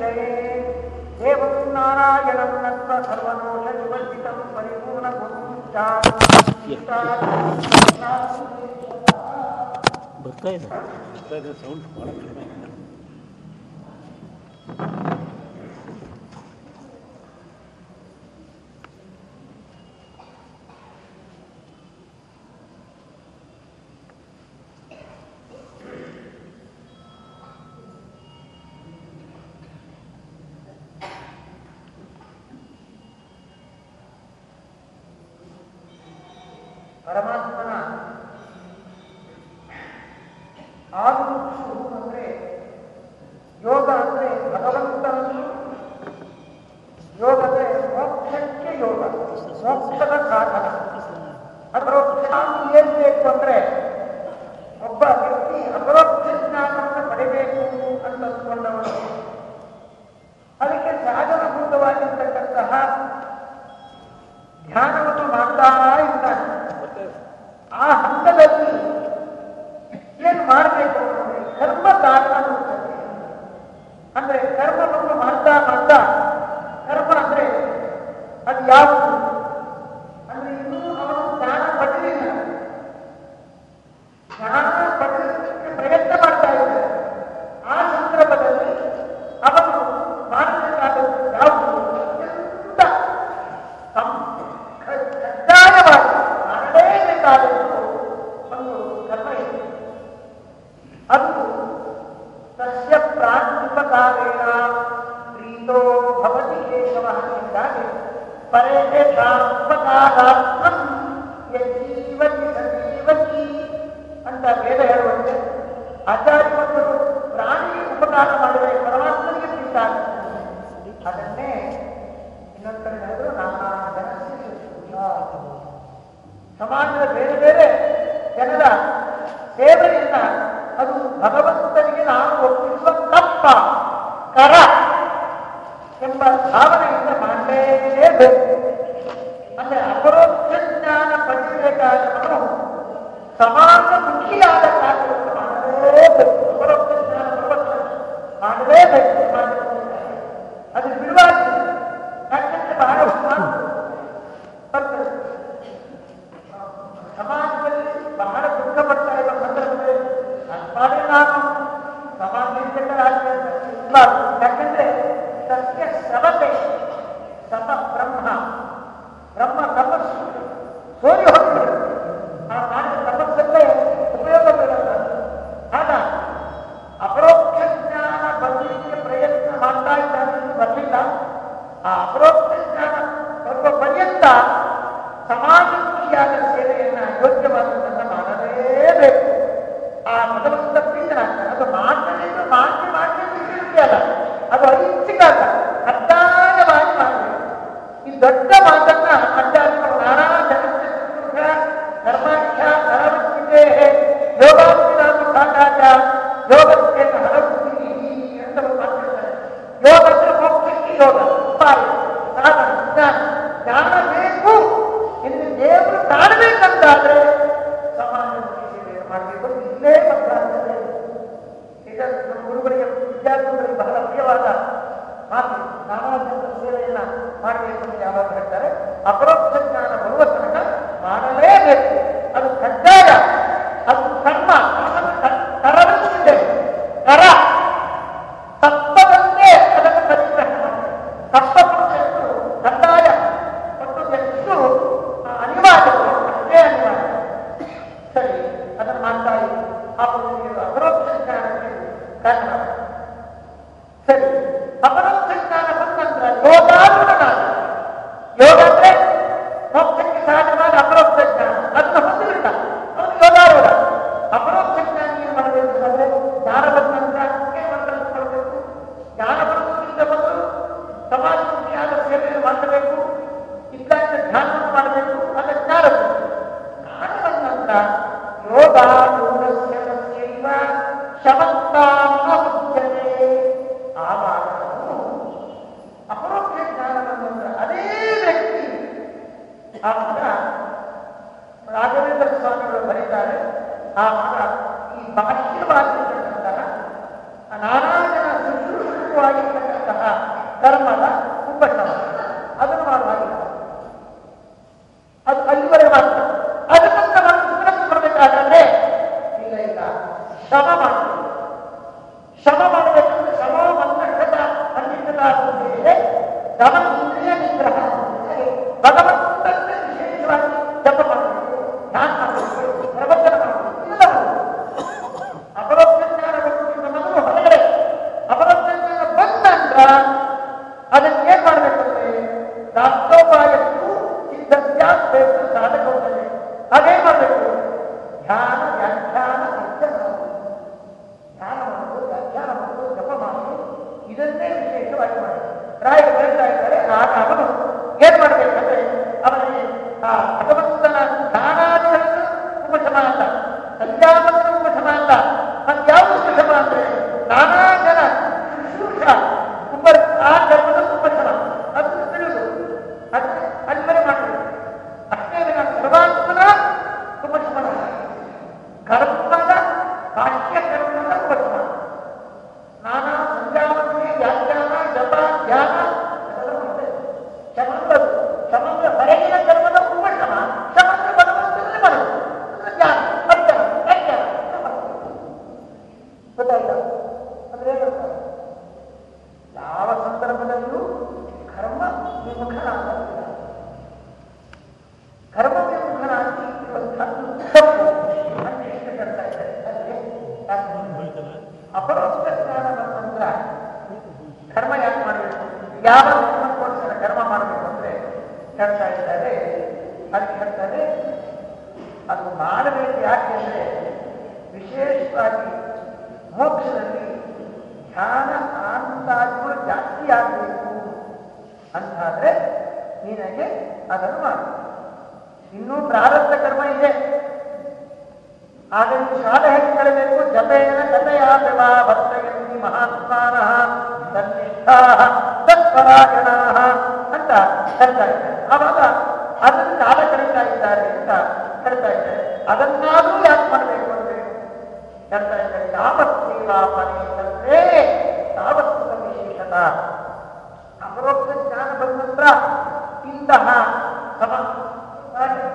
शरीरे एवं नारायणं नत्वा सर्वदोषनिवर्जितं परिपूर्णगुरुं ಆ ಭಗವಂತ ಪಿಂಡ ಹಾಕ್ತಾರ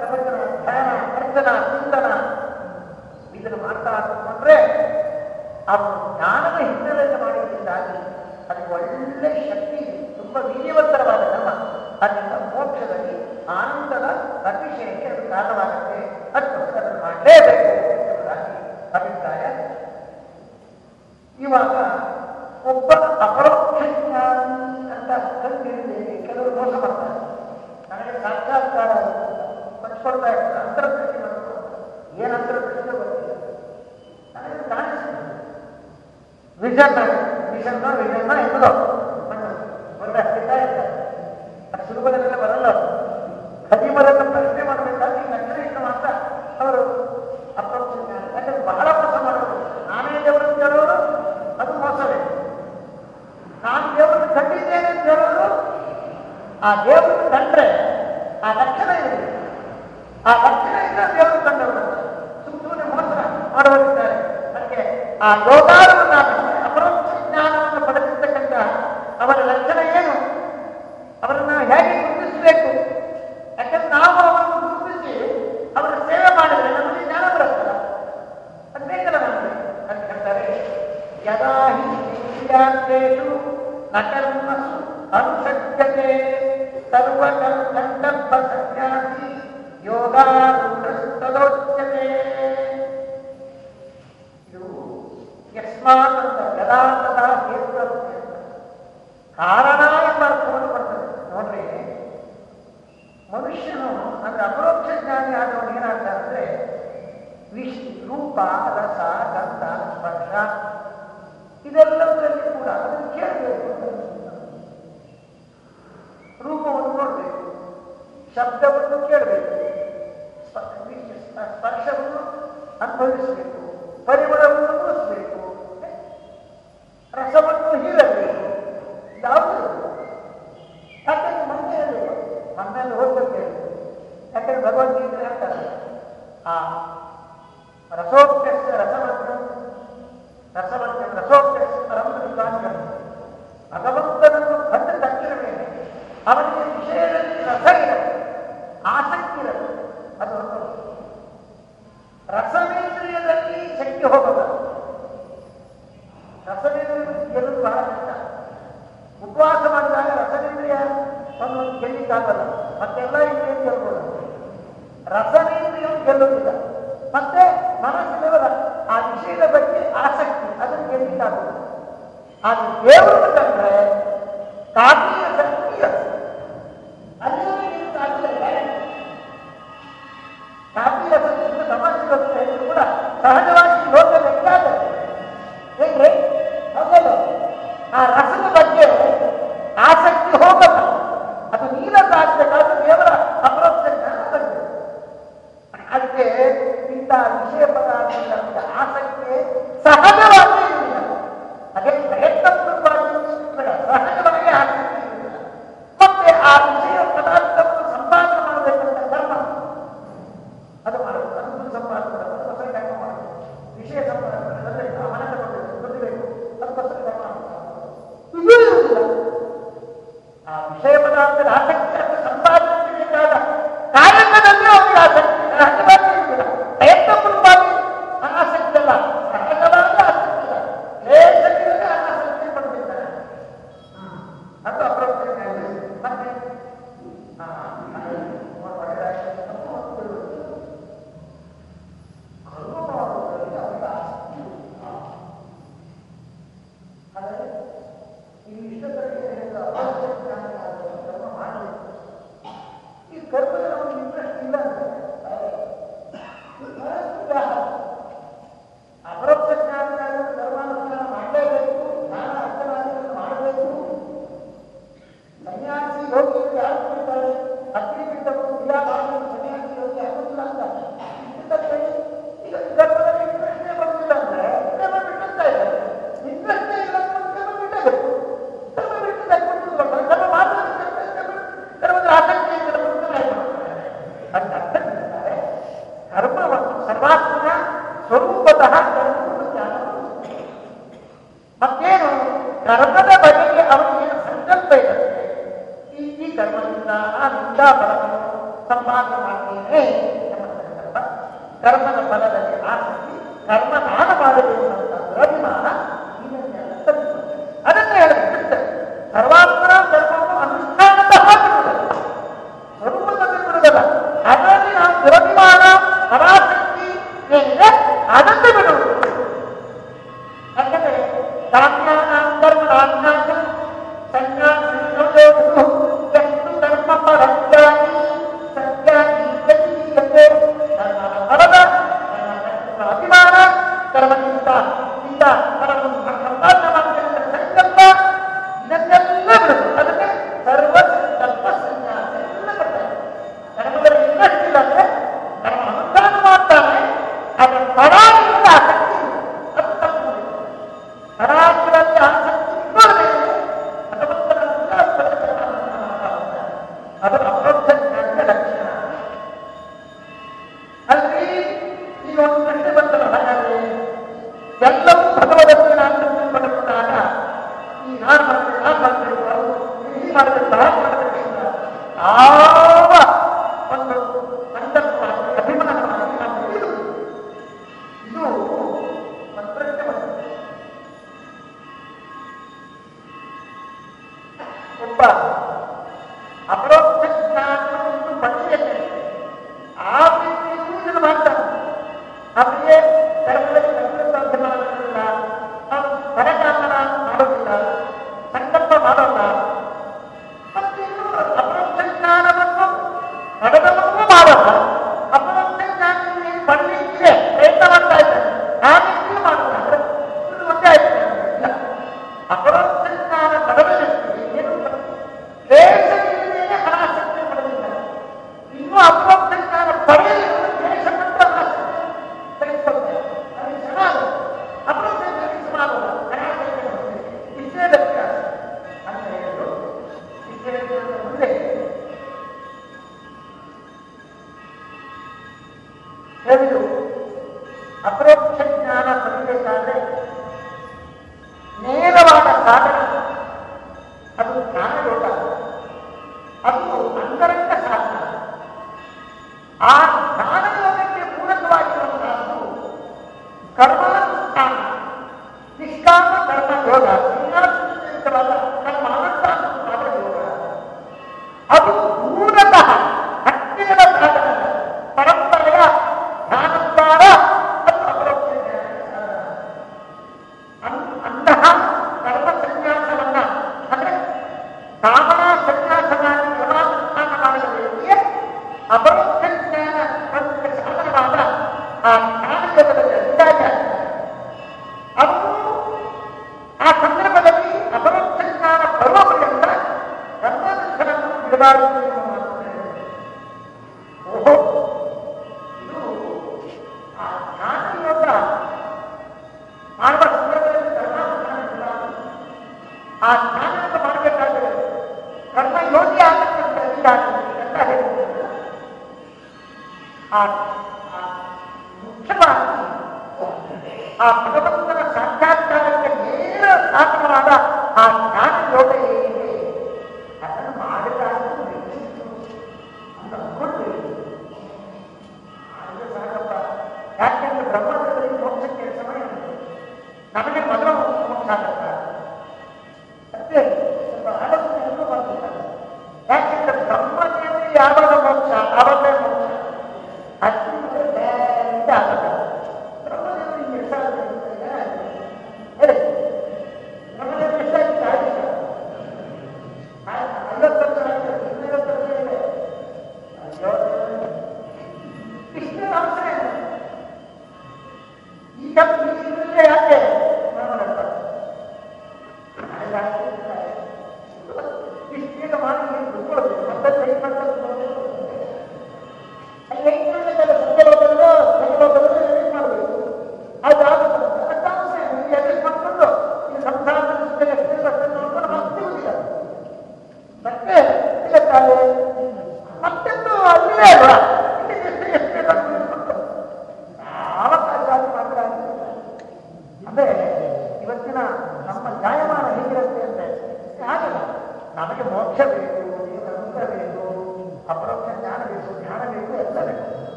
ಪ್ರವಚನ ಧ್ಯಾನ ಅರ್ಥನ ಚಿಂತನ ಇದನ್ನು ಮಾಡ್ತಾ ಕುತ್ಕೊಂಡ್ರೆ ಅವನು ಜ್ಞಾನದ ಹಿನ್ನೆಲೆಯಲ್ಲಿ ಮಾಡಿದ್ರಿಂದಾಗಿ ಅದಕ್ಕೆ ಒಳ್ಳೆ ಶಕ್ತಿ ತುಂಬಾ ವೀರ್ಯವತ್ತರವಾದ ನಮ್ಮ, ಅದರಿಂದ ಮೋಕ್ಷದಲ್ಲಿ ಆನಂದದ ಅತಿಶಯಕ್ಕೆ ಅದು ಕಾರಣವಾಗುತ್ತೆ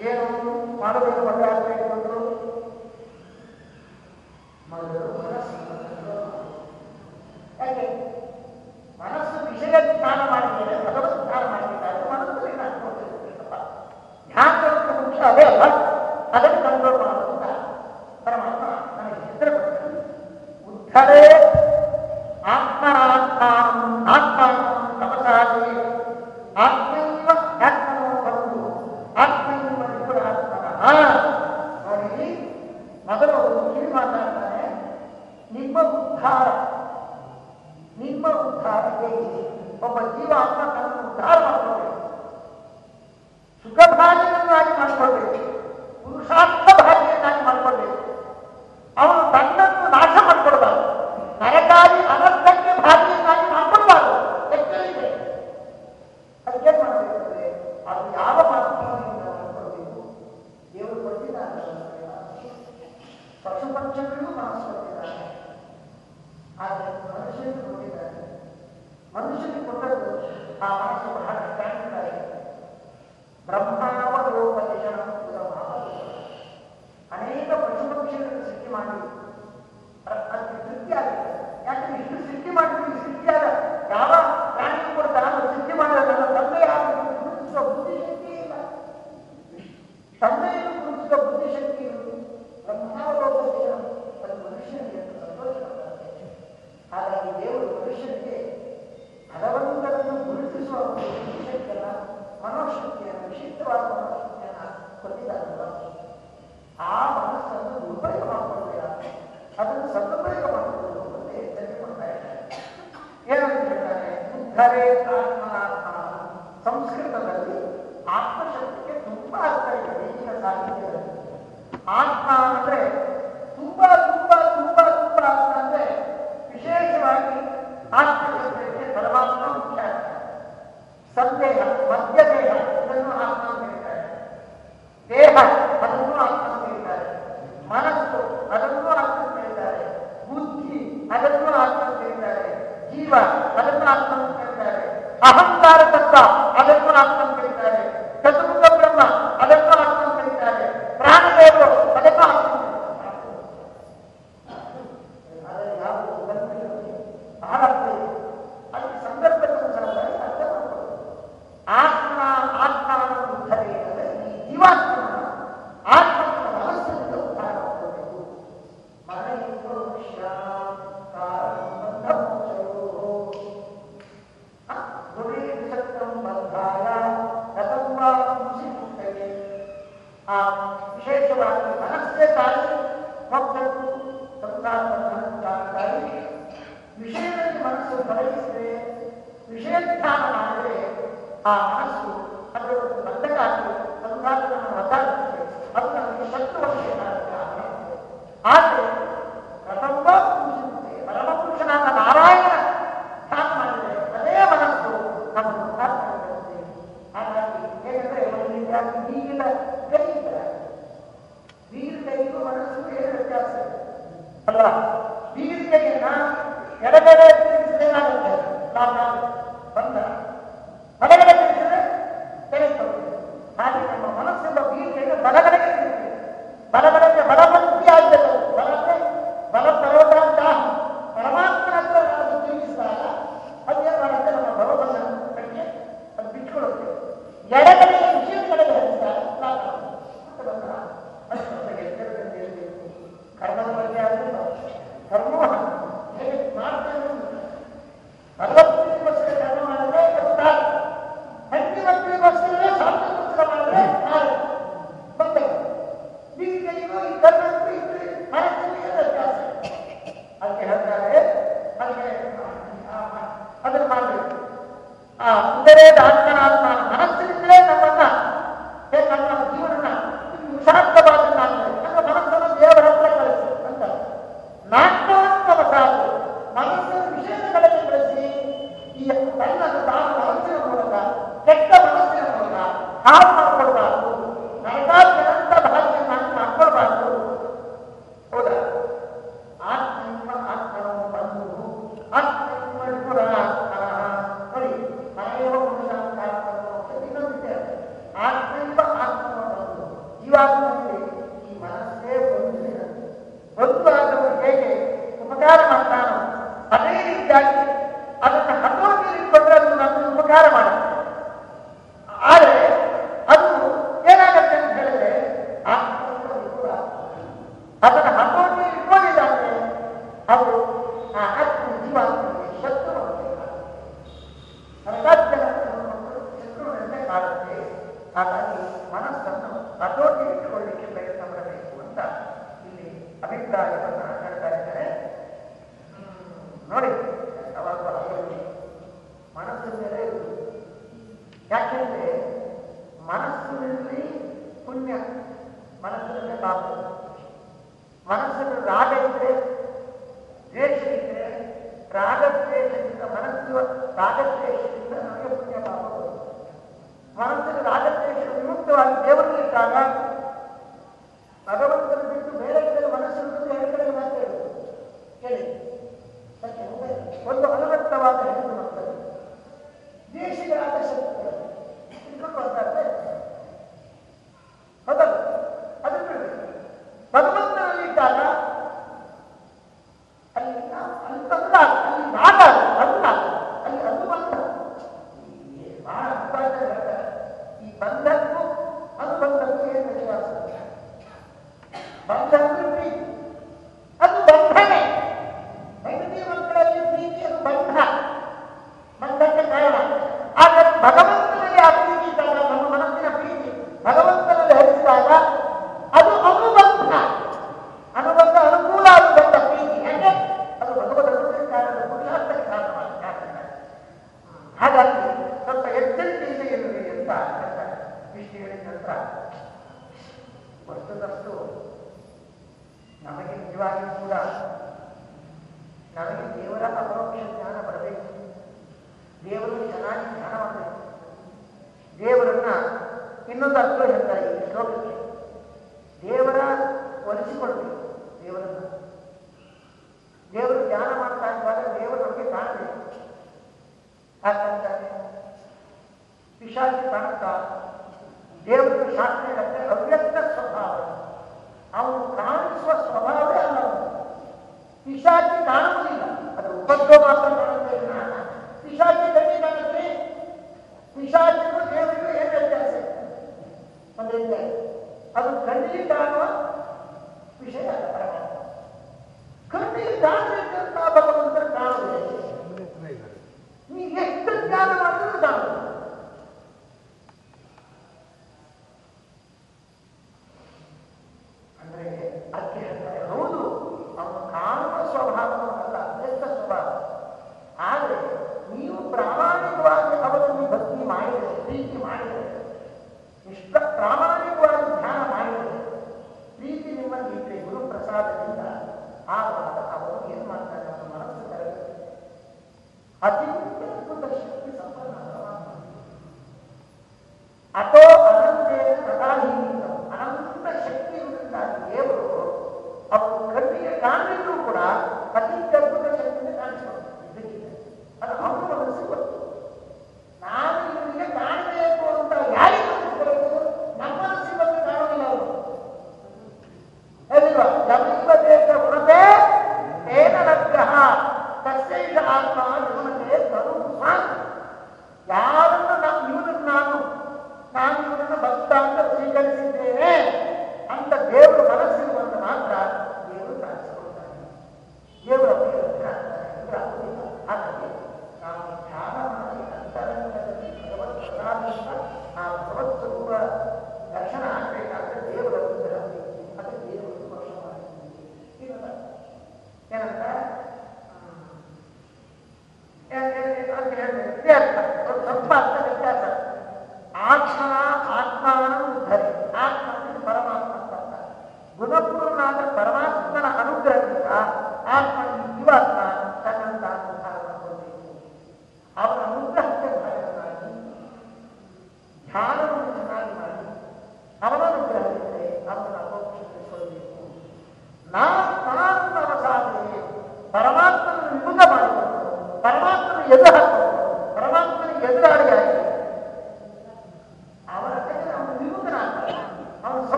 ಏನು ಮಾಡಬೇಕು ಒಳ್ಳೆ ಆಗ್ರಹ ಮಾಡಿದರು ಯಾಕೆ?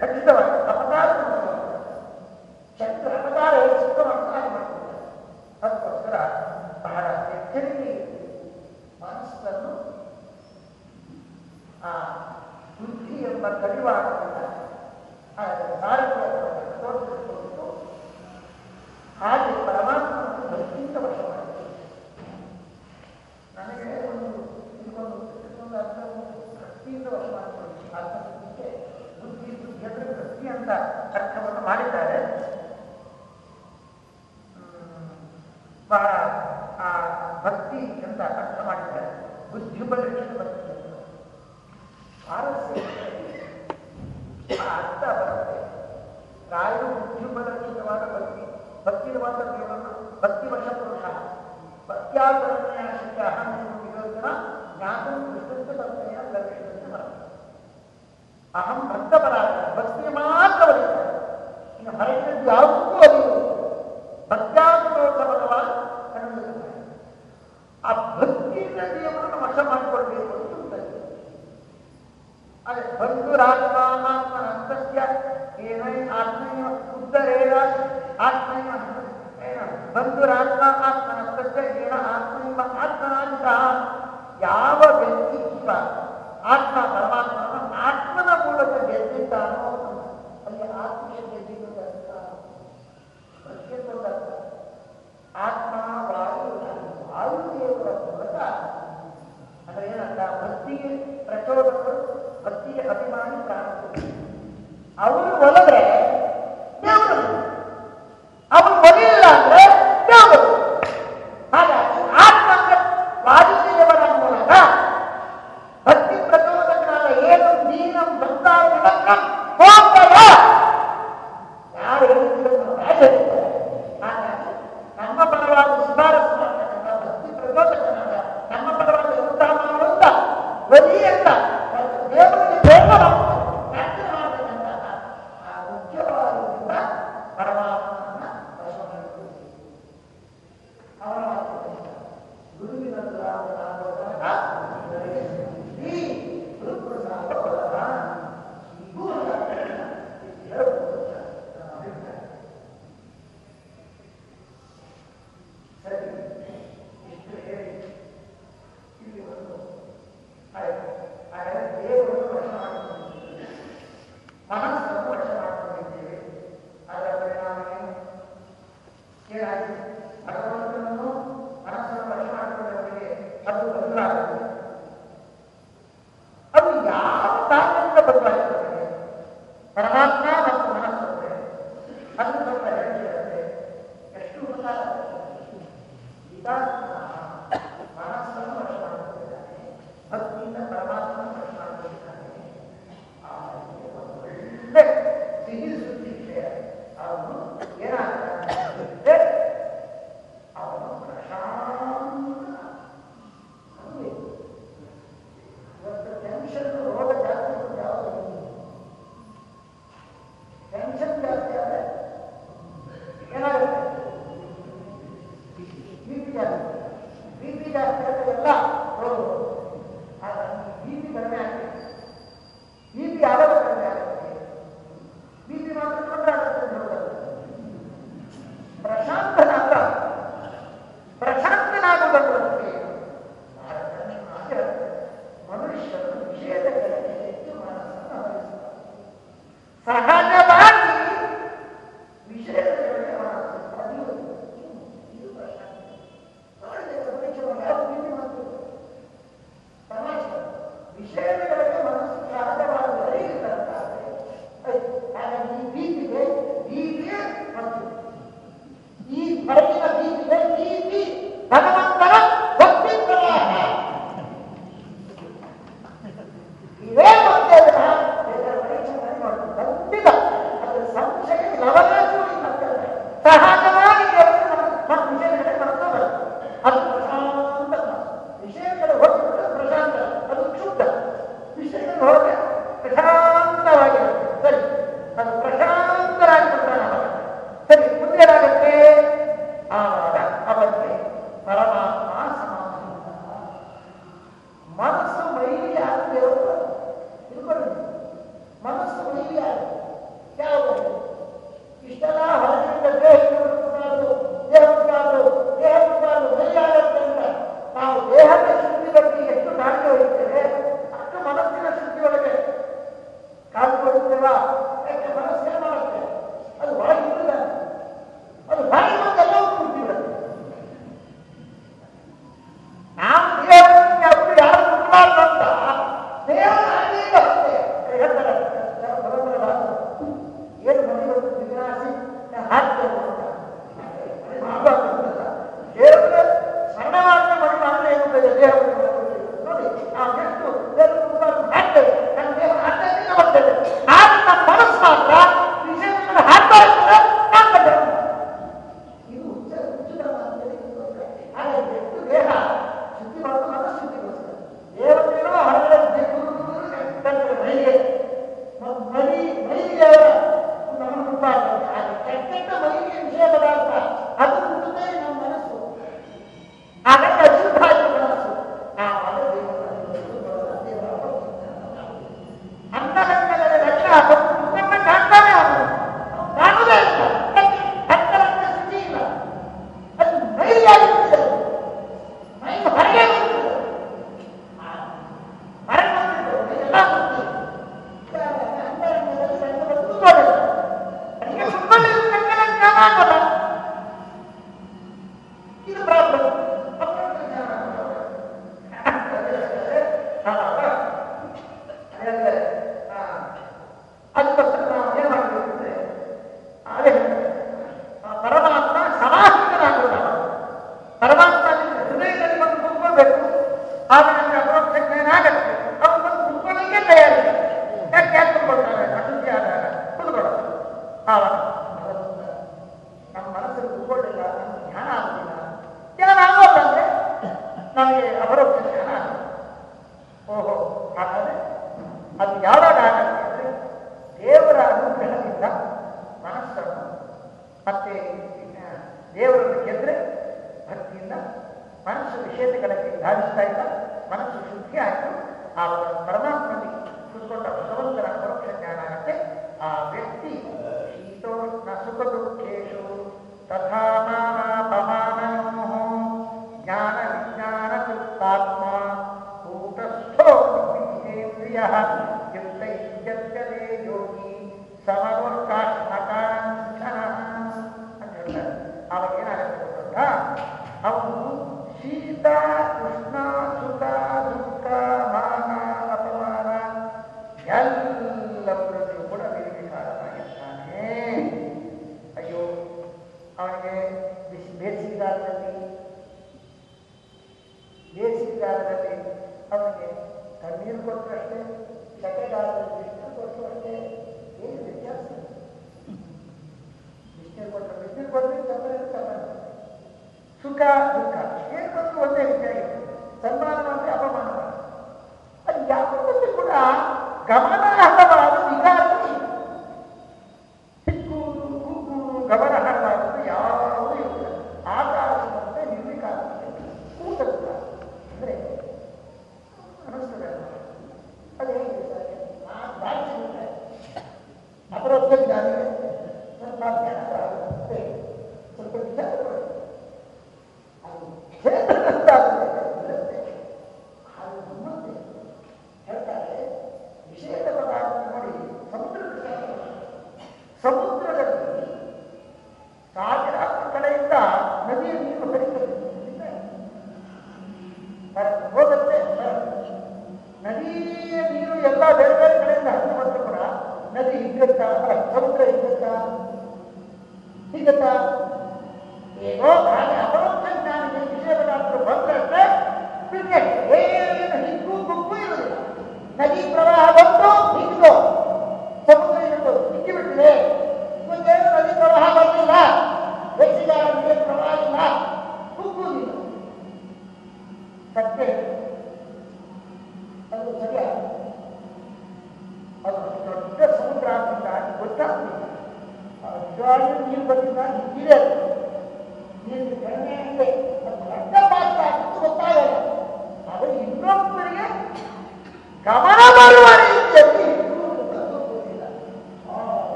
ಖಂಡಿತವಾಗಿ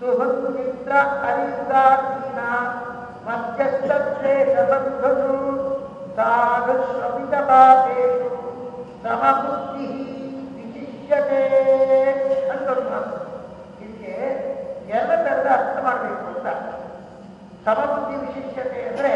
ಸುಹೃನ್ಮಿತ್ರ ಅನಿಂದಾಸೀನ ಮಧ್ಯಸ್ಥೇ ಸಮಧ್ವಸು ಸಾಧು ಶ್ರಮಿತ ಪಾಪೇಶು ಸಮಬುದ್ಧಿ ವಿಶಿಷ್ಯತೆ ಅಂತ ಮಾತು. ಇದಕ್ಕೆ ಎಲ್ಲ ಅರ್ಥ ಮಾಡಬೇಕು ಅಂತ. ಸಮಬುದ್ಧಿ ವಿಶಿಷ್ಯತೆ ಅಂದರೆ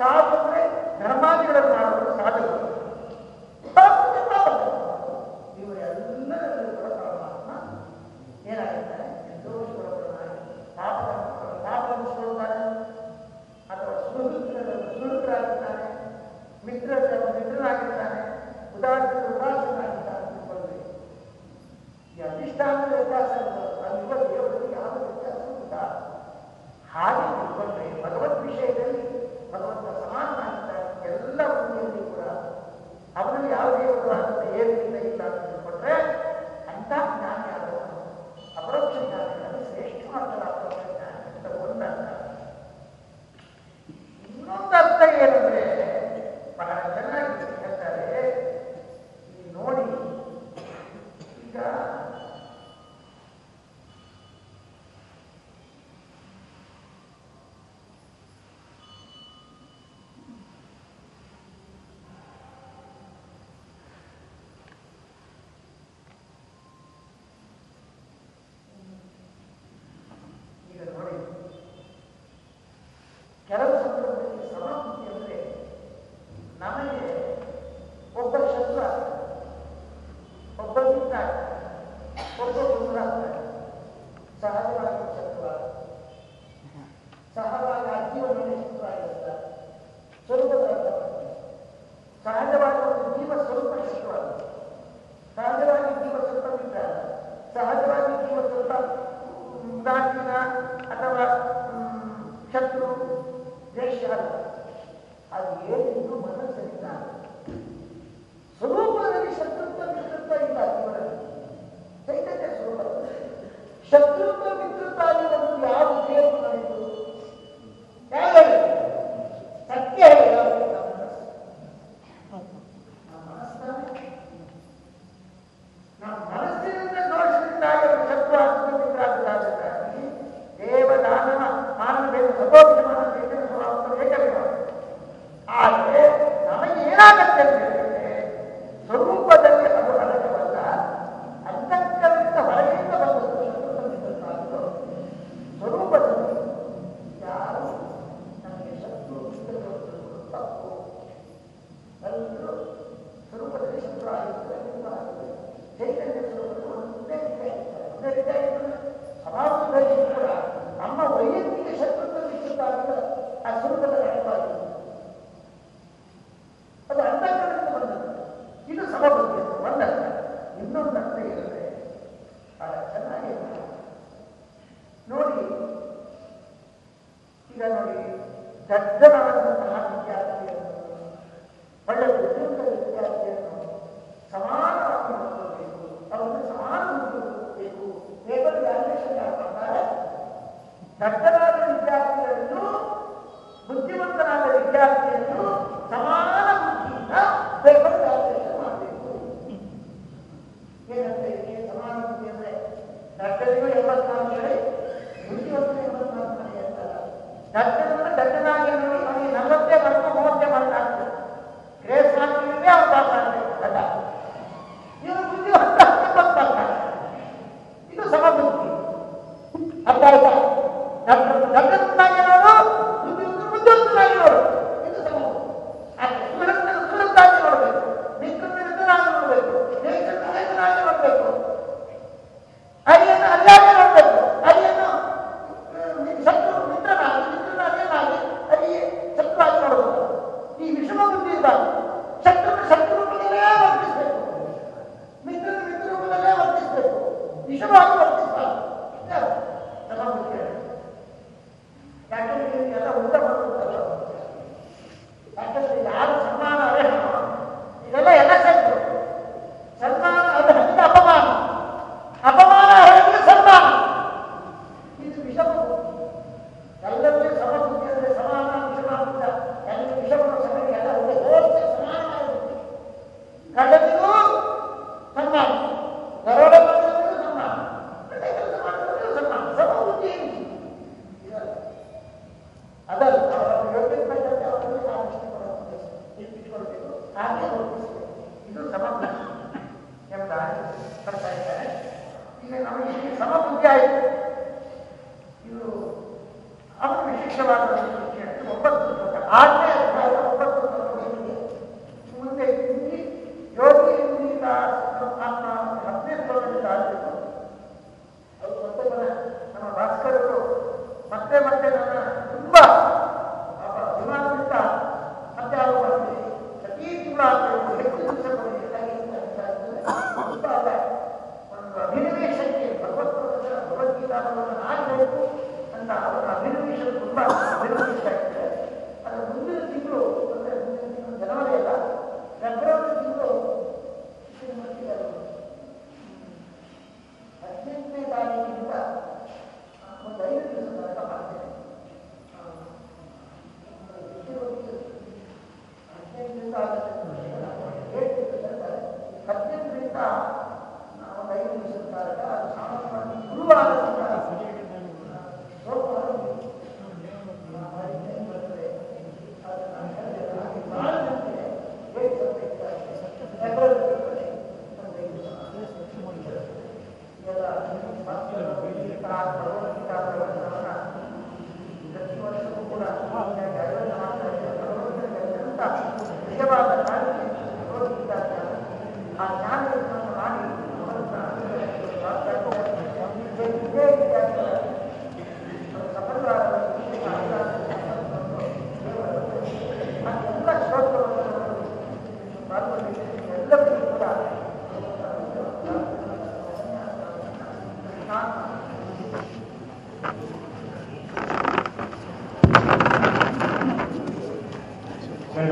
ಅಂದ್ರೆ ಧರ್ಮಾದಿಗಳನ್ನು ಮಾಡುವುದು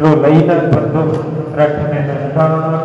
मेट्रो लई तक बंदो रखने में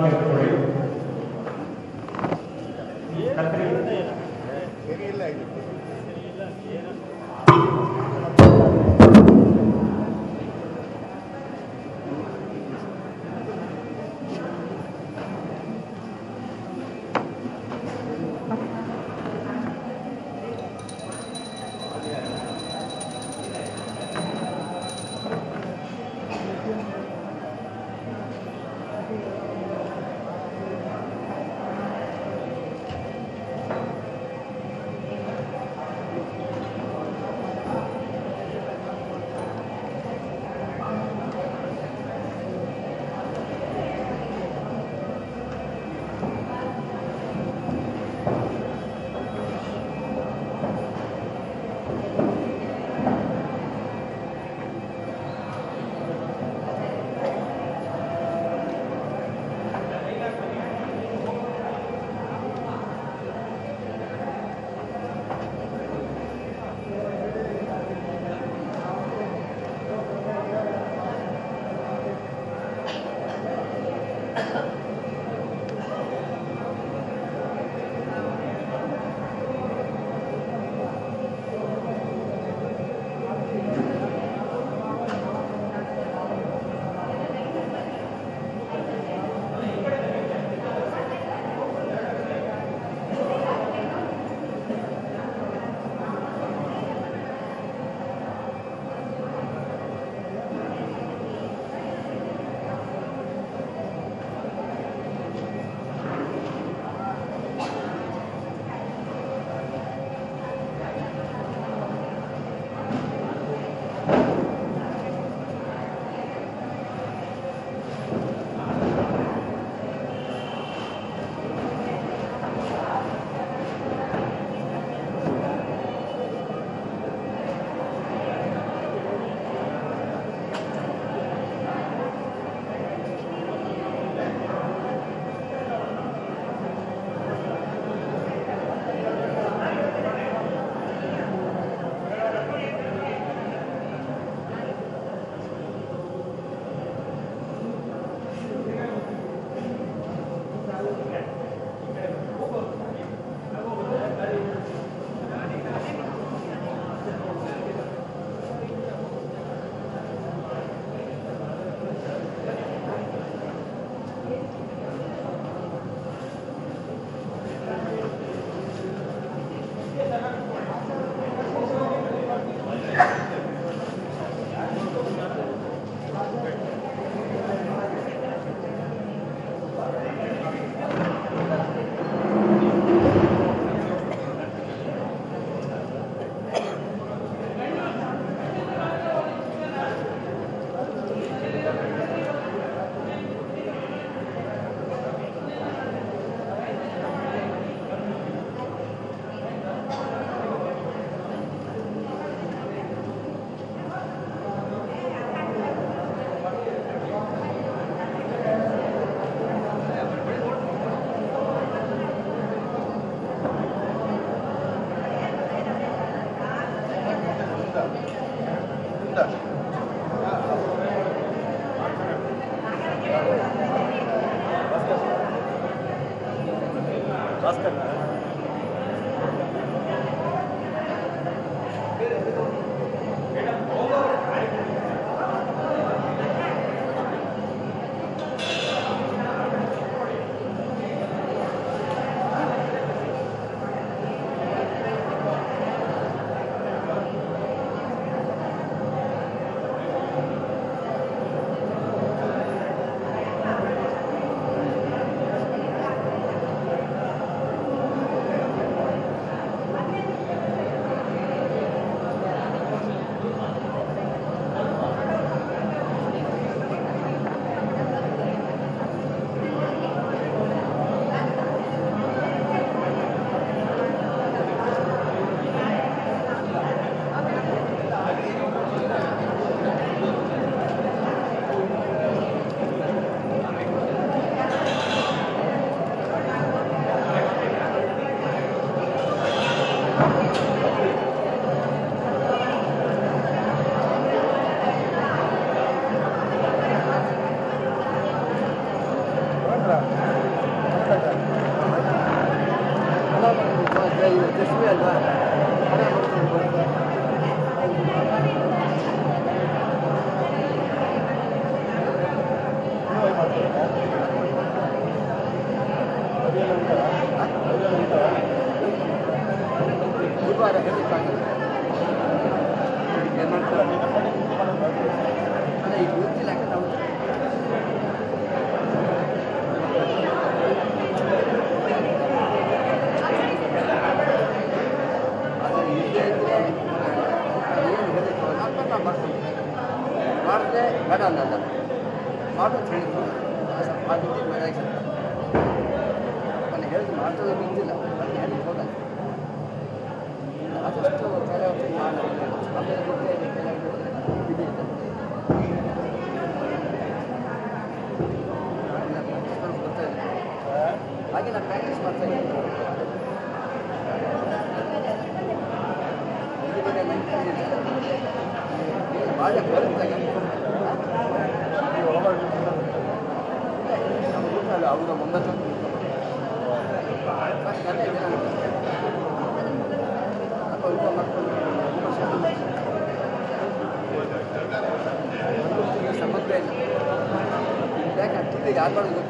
Álvaro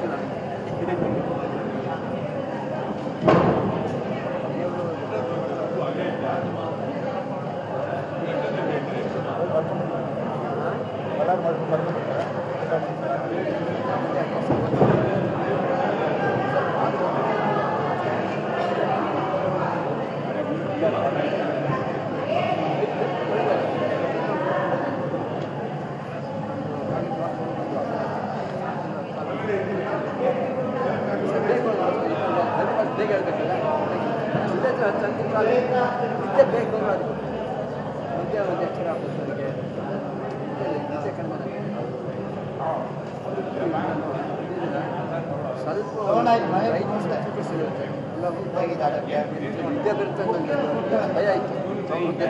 早いやると思ってる。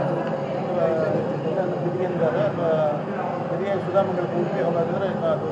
Türkiye olabilir.